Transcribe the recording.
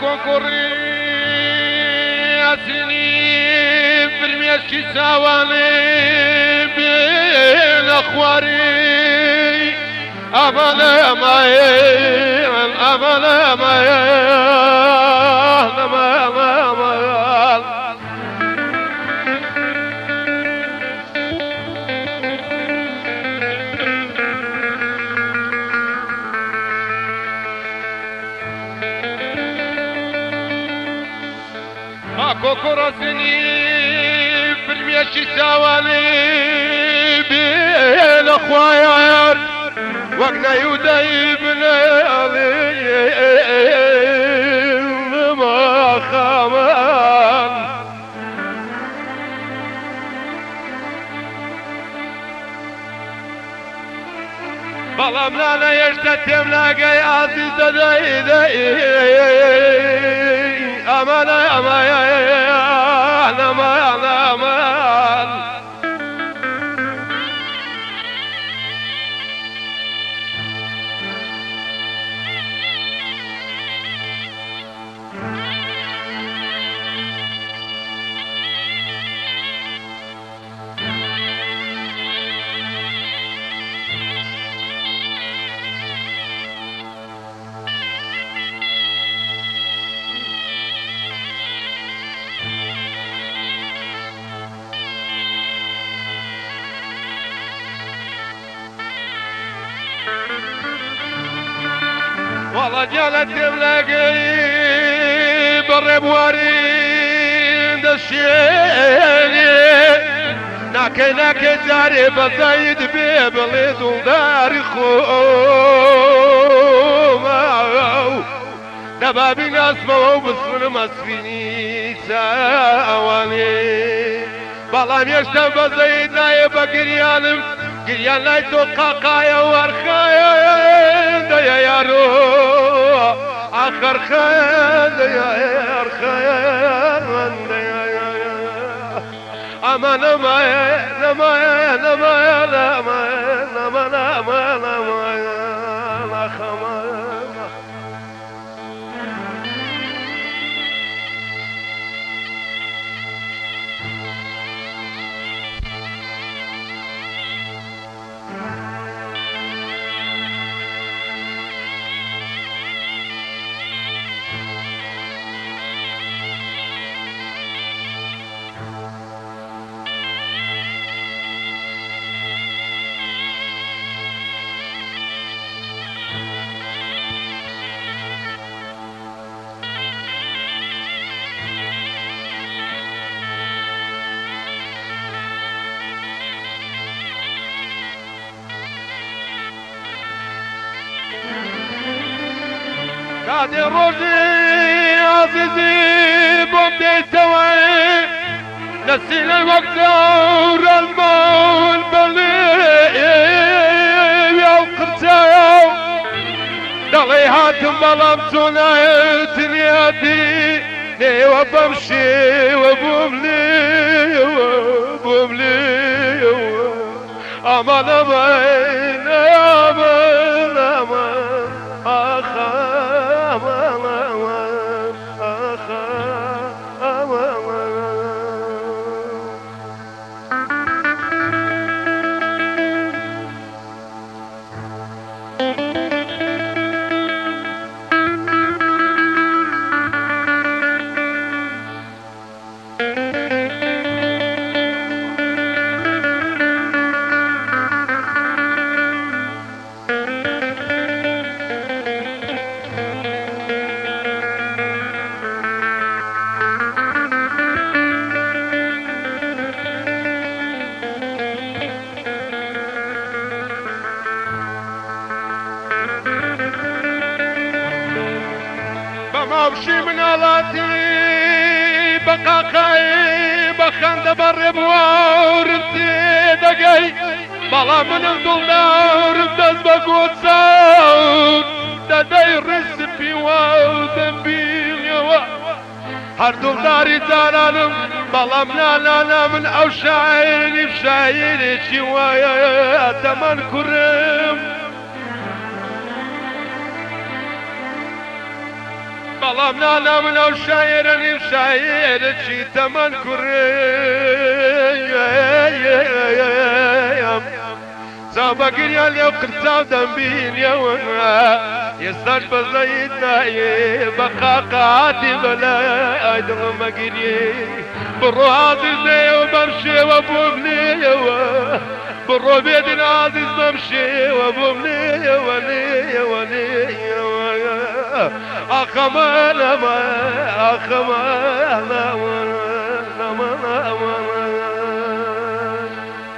конкуры оцени, примешки саваны, белохвары. amanım ay amanım ay amanım aman Ako korasini primjeći savali bilo hvajar وقنا يودي بلالي ما خامان بەڵام لاە هێشتا تێم لاگەی ئازی دەدەی ئەمانە ئەمایە وڵە دیالە دێبلەگەی بەڕێبواری دەشێنێ ناکەی ناکەی جارێ بەزایت بێ بڵێ دڵداری خۆماو دەبابی ناسمەوە و بسمنم ئەسفینی چاوانێ. بەڵام هێشتا بەزەیت نایە بە گریانم. گریان لای تۆ قاقایە وەرخایە دەیە یارۆ ئاخەرخە ئەمە نەمایە نەمایە نەمایە نەمە نەمە نەمە نەمایە نەخەمە قاعد روجي عزيزي بومدي توعي نسينا الوقت اور المول بلي يا وقرتاو دلي هاتم بلام توناي تنياتي ني وبمشي وبملي وبملي امان امان امان بموشي من الاتي بقاقاي بخند بر بوارتي دقاي. بەڵام منم دڵدارم دەست بە گۆچاون دەدەی ڕسپی وا دەمبیڵەوە هەردوڵداری جانانم بەڵام نانانا من ئەو شاعری شاعرێکی وایە دەمان کوڕم بەڵام نانا من ئەو شاعرە نیم شاعرێکی تەمان کوڕم چاوبەگریان لێو قرچاو دەمبینەوە ئێستاش بەزەیت نایێ بە قاقاتی بەلە ئایدڵمەگیری بڕۆ عزیزەوە بەم شێوە بۆ بنێەوە بڕۆ بێدن عزیز بەم شێوە بۆ بنێەوە لێەوە akım eleme, akım eleme.